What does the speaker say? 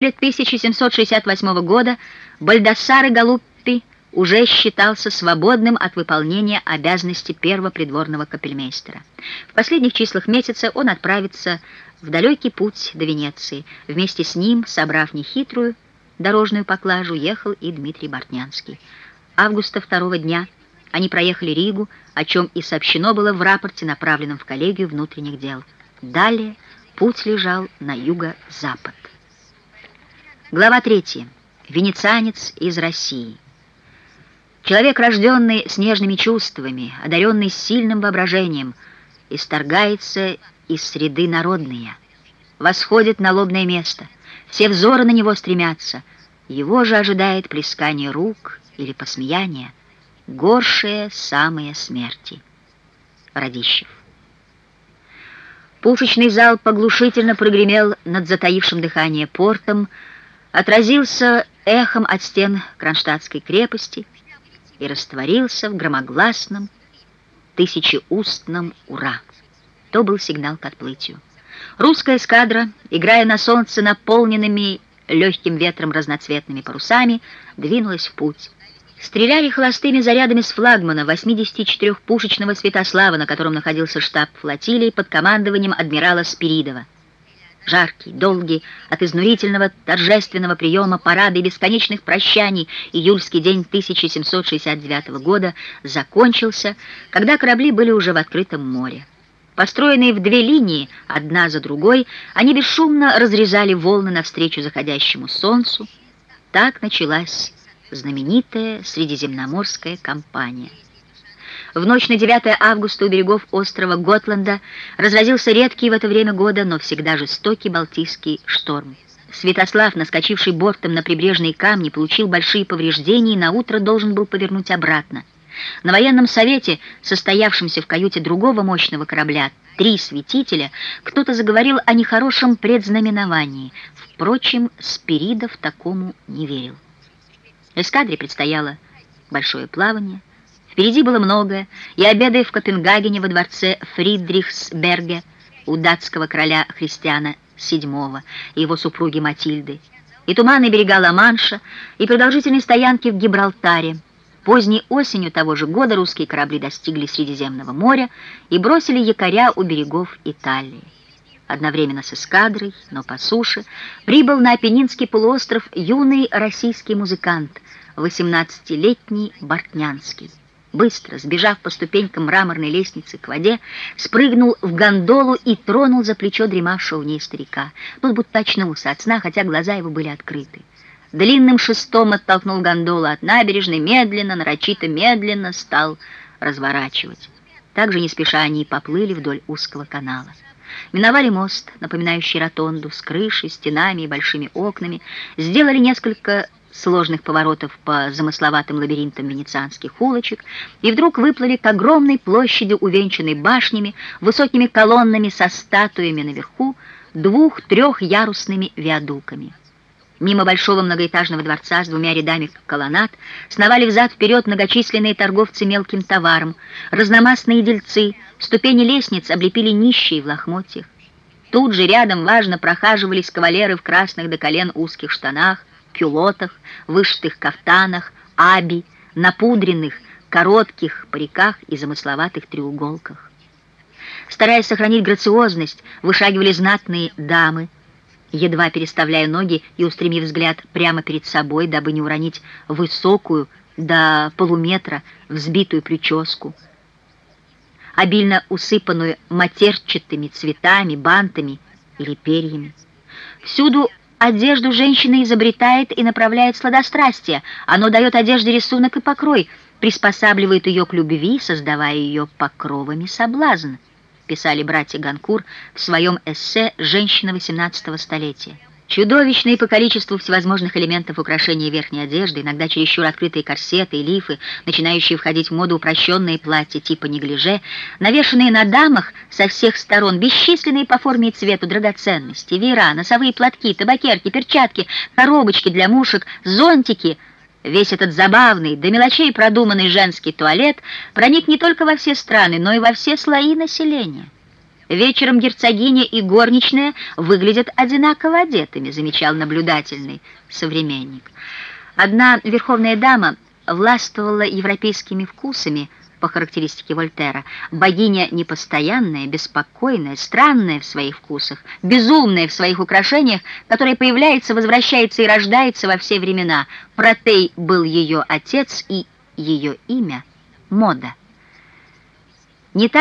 1768 года Бальдассаре Галуппи уже считался свободным от выполнения обязанностей первого придворного капельмейстера. В последних числах месяца он отправится в далекий путь до Венеции. Вместе с ним, собрав нехитрую дорожную поклажу, ехал и Дмитрий Бортнянский. Августа второго дня они проехали Ригу, о чем и сообщено было в рапорте, направленном в коллегию внутренних дел. Далее путь лежал на юго-запад. Глава 3. Венецианец из России. Человек, рожденный с нежными чувствами, одаренный сильным воображением, исторгается из среды народные, восходит на лобное место, все взоры на него стремятся, его же ожидает плескание рук или посмеяние, горшее самые смерти. Радищев. Пушечный залп поглушительно прогремел над затаившим дыхание портом, отразился эхом от стен Кронштадтской крепости и растворился в громогласном, тысячеустном «Ура!». То был сигнал к отплытию. Русская эскадра, играя на солнце наполненными легким ветром разноцветными парусами, двинулась в путь. Стреляли холостыми зарядами с флагмана 84-пушечного Святослава, на котором находился штаб флотилии под командованием адмирала Спиридова жаркий, долгий, от изнурительного торжественного приема парада и бесконечных прощаний июльский день 1769 года закончился, когда корабли были уже в открытом море. Построенные в две линии, одна за другой, они бесшумно разрезали волны навстречу заходящему солнцу. Так началась знаменитая средиземноморская кампания. В ночь на 9 августа у берегов острова Готланда разразился редкий в это время года, но всегда жестокий Балтийский шторм. Святослав, наскочивший бортом на прибрежные камни, получил большие повреждения и наутро должен был повернуть обратно. На военном совете, состоявшемся в каюте другого мощного корабля, «Три святителя», кто-то заговорил о нехорошем предзнаменовании. Впрочем, Спиридов такому не верил. Эскадре предстояло большое плавание, Впереди было многое, и обеды в Копенгагене во дворце Фридрихсберге у датского короля Христиана VII и его супруги Матильды, и туманные берега Ла-Манша, и продолжительные стоянки в Гибралтаре. Поздней осенью того же года русские корабли достигли Средиземного моря и бросили якоря у берегов Италии. Одновременно с эскадрой, но по суше, прибыл на Апеннинский полуостров юный российский музыкант, 18-летний Бортнянский. Быстро, сбежав по ступенькам мраморной лестницы к воде, спрыгнул в гондолу и тронул за плечо дремавшего в ней старика. Тот будто очнулся от сна, хотя глаза его были открыты. Длинным шестом оттолкнул гондолу от набережной, медленно, нарочито медленно стал разворачивать. Так же не спеша они поплыли вдоль узкого канала. Миновали мост, напоминающий ротонду, с крышей, стенами и большими окнами, сделали несколько сложных поворотов по замысловатым лабиринтам венецианских улочек, и вдруг выплыли к огромной площади, увенчанной башнями, высокими колоннами со статуями наверху, двух-трехярусными виадуками. Мимо большого многоэтажного дворца с двумя рядами колоннад сновали взад-вперед многочисленные торговцы мелким товаром, разномастные дельцы, ступени лестниц облепили нищие в лохмотьях. Тут же рядом важно прохаживались кавалеры в красных до колен узких штанах, кюлотах, вышитых кафтанах, аби, напудренных, коротких париках и замысловатых треуголках. Стараясь сохранить грациозность, вышагивали знатные дамы, едва переставляя ноги и устремив взгляд прямо перед собой, дабы не уронить высокую до полуметра взбитую прическу, обильно усыпанную матерчатыми цветами, бантами или перьями. Всюду Одежду женщина изобретает и направляет сладострастие. Оно дает одежде рисунок и покрой, приспосабливает ее к любви, создавая ее покровами соблазн, писали братья Ганкур в своем эссе «Женщина XVIII столетия». Чудовищные по количеству всевозможных элементов украшения верхней одежды, иногда чересчур открытые корсеты и лифы, начинающие входить в моду упрощенные платья типа неглиже, навешанные на дамах со всех сторон, бесчисленные по форме и цвету драгоценности, веера, носовые платки, табакерки, перчатки, коробочки для мушек, зонтики — Весь этот забавный, до мелочей продуманный женский туалет проник не только во все страны, но и во все слои населения. Вечером герцогиня и горничная выглядят одинаково одетыми, замечал наблюдательный современник. Одна верховная дама властвовала европейскими вкусами, по характеристике Вольтера, богиня непостоянная, беспокойная, странная в своих вкусах, безумная в своих украшениях, которая появляется, возвращается и рождается во все времена. Протей был ее отец и ее имя — Мода. Не так